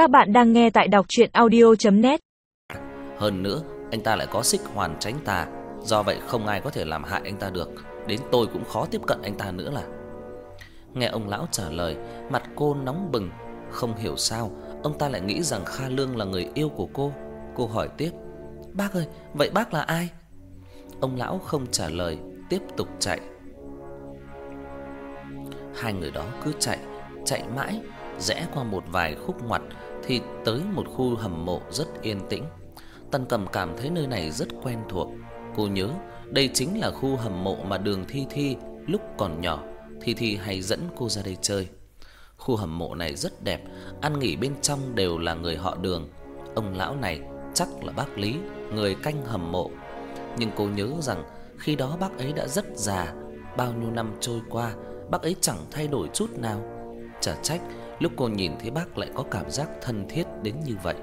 Các bạn đang nghe tại đọc audio net Hơn nữa, anh ta lại có xích hoàn tránh tà, do vậy không ai có thể làm hại anh ta được, đến tôi cũng khó tiếp cận anh ta nữa là. Nghe ông lão trả lời, mặt cô nóng bừng, không hiểu sao ông ta lại nghĩ rằng Kha Lương là người yêu của cô. Cô hỏi tiếp: "Bác ơi, vậy bác là ai?" Ông lão không trả lời, tiếp tục chạy. Hai người đó cứ chạy, chạy mãi, rẽ qua một vài khúc ngoặt thì tới một khu hầm mộ rất yên tĩnh. Tần Cầm cảm thấy nơi này rất quen thuộc. Cô nhớ đây chính là khu hầm mộ mà Đường Thi Thi lúc còn nhỏ, Thi Thi hay dẫn cô ra đây chơi. Khu hầm mộ này rất đẹp, ăn nghỉ bên trong đều là người họ Đường. Ông lão này chắc là bác Lý, người canh hầm mộ. Nhưng cô nhớ rằng khi đó bác ấy đã rất già, bao nhiêu năm trôi qua, bác ấy chẳng thay đổi chút nào. Chả trách lúc cô nhìn thấy bác lại có cảm giác thân thiết đến như vậy.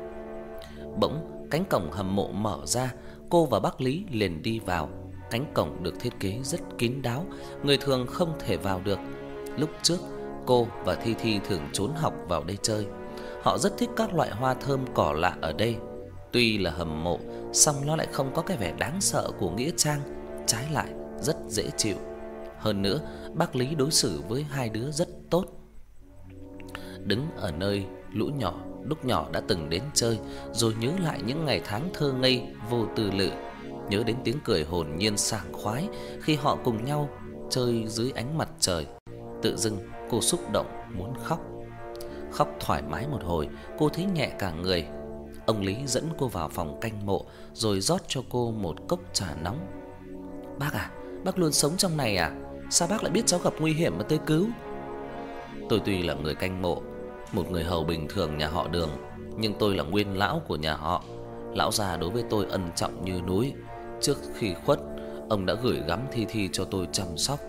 Bỗng cánh cổng hầm mộ mở ra, cô và bác Lý liền đi vào. Cánh cổng được thiết kế rất kín đáo, người thường không thể vào được. Lúc trước, cô và Thi Thi thường trốn học vào đây chơi. Họ rất thích các loại hoa thơm cỏ lạ ở đây. Tuy là hầm mộ, song nó lại không có cái vẻ đáng sợ của nghĩa trang, trái lại rất dễ chịu. Hơn nữa, bác Lý đối xử với hai đứa rất tốt. Đứng ở nơi lũ nhỏ lúc nhỏ đã từng đến chơi, rồi nhớ lại những ngày tháng thơ ngây vô tư lự, nhớ đến tiếng cười hồn nhiên sảng khoái khi họ cùng nhau chơi dưới ánh mặt trời. Tự dưng cô xúc động muốn khóc. Khóc thoải mái một hồi, cô thấy nhẹ cả người. Ông Lý dẫn cô vào phòng canh mộ rồi rót cho cô một cốc trà nóng. "Bác à, bác luôn sống trong này à? Sao bác lại biết cháu gặp nguy hiểm mà tới cứu?" Tôi tuy là người canh mộ, một người hầu bình thường nhà họ Đường, nhưng tôi là nguyên lão của nhà họ. Lão già đối với tôi ân trọng như núi. Trước khi khuất, ông đã gửi gắm Thi Thi cho tôi chăm sóc,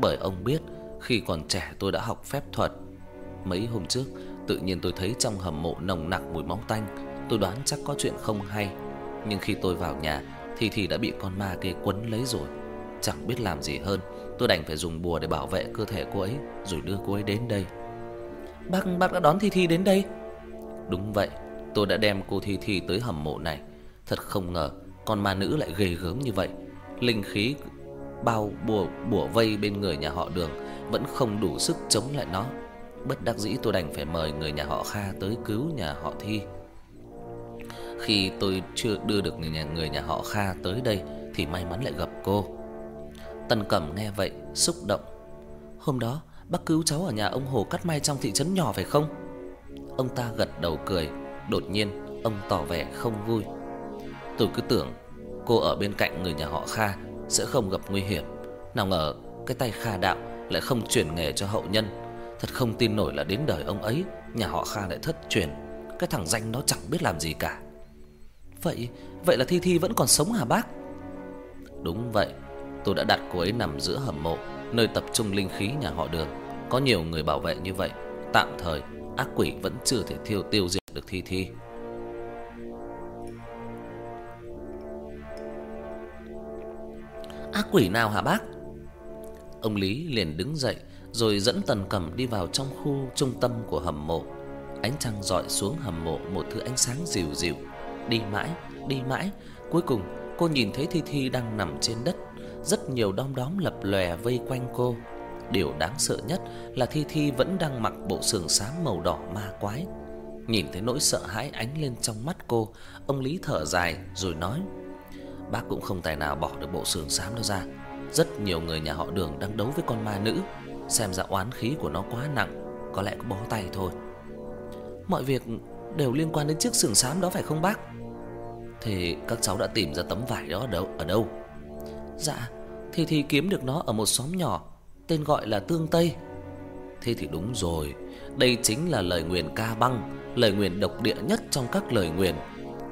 bởi ông biết khi còn trẻ tôi đã học phép thuật. Mấy hôm trước, tự nhiên tôi thấy trong hầm mộ nồng nặc mùi máu tanh, tôi đoán chắc có chuyện không hay. Nhưng khi tôi vào nhà, Thi Thi đã bị con ma kia quấn lấy rồi. Chẳng biết làm gì hơn, tôi đành phải dùng bùa để bảo vệ cơ thể cô ấy rồi đưa cô ấy đến đây. Bác bác đã đón Thi Thi đến đây. Đúng vậy, tôi đã đem cô Thi Thi tới hầm mộ này. Thật không ngờ con ma nữ lại ghê gớm như vậy. Linh khí bao bùa bùa vây bên người nhà họ Đường vẫn không đủ sức chống lại nó. Bất đắc dĩ tôi đành phải mời người nhà họ Kha tới cứu nhà họ Thi. Khi tôi chưa đưa được người nhà người nhà họ Kha tới đây thì may mắn lại gặp cô. Tần Cẩm nghe vậy, xúc động. Hôm đó, bác cứu cháu ở nhà ông Hồ cắt may trong thị trấn nhỏ phải không? Ông ta gật đầu cười, đột nhiên ông tỏ vẻ không vui. Tôi cứ tưởng cô ở bên cạnh người nhà họ Kha sẽ không gặp nguy hiểm, nào ngờ cái tay Kha đạo lại không chuyển nghề cho hậu nhân. Thật không tin nổi là đến đời ông ấy, nhà họ Kha lại thất truyền, cái thằng danh nó chẳng biết làm gì cả. Vậy, vậy là Thi Thi vẫn còn sống hả bác? Đúng vậy, tôi đã đặt cô ấy nằm giữa hầm mộ, nơi tập trung linh khí nhà họ Đường. Có nhiều người bảo vệ như vậy, tạm thời ác quỷ vẫn chưa thể thiêu tiêu diệt được Thi Thi. Ác quỷ nào hả bác? Ông Lý liền đứng dậy rồi dẫn Tần Cẩm đi vào trong khu trung tâm của hầm mộ. Ánh trăng rọi xuống hầm mộ một thứ ánh sáng dịu dịu. Đi mãi, đi mãi, cuối cùng cô nhìn thấy Thi Thi đang nằm trên đất, rất nhiều đom đóm lập lòe vây quanh cô. Điều đáng sợ nhất là Thi Thi vẫn đang mặc bộ sườn xám màu đỏ ma quái. Nhìn thấy nỗi sợ hãi ánh lên trong mắt cô, ông Lý thở dài rồi nói: "Bác cũng không tài nào bỏ được bộ sườn xám đó ra. Rất nhiều người nhà họ Đường đang đấu với con ma nữ, xem ra oán khí của nó quá nặng, có lẽ có bó tay thôi." Mọi việc đều liên quan đến chiếc sườn xám đó phải không bác? Thì các cháu đã tìm ra tấm vải đó ở đâu? Ở đâu? Dạ, thì thì kiếm được nó ở một xóm nhỏ tên gọi là Tương Tây. Thế thì đúng rồi, đây chính là lời nguyền ca băng, lời nguyền độc địa nhất trong các lời nguyền.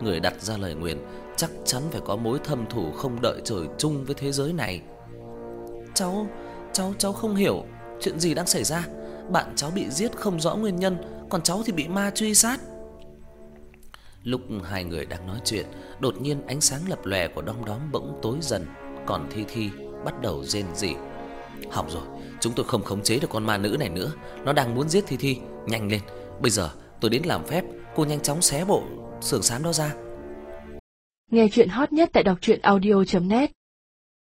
Người đặt ra lời nguyền chắc chắn phải có mối thâm thù không đợi trời chung với thế giới này. Cháu, cháu cháu không hiểu chuyện gì đang xảy ra. Bạn cháu bị giết không rõ nguyên nhân, còn cháu thì bị ma truy sát. Lúc hai người đang nói chuyện, đột nhiên ánh sáng lập lòe của đom đóm bỗng tối dần, còn Thi Thi bắt đầu rên rỉ. Hỏng rồi, chúng tôi không khống chế được con ma nữ này nữa, nó đang muốn giết Thi Thi, nhanh lên, bây giờ tôi đến làm phép, Cô nhanh chóng xé bộ xương xám đó ra. Nghe chuyện hot nhất tại đọc truyện audio net.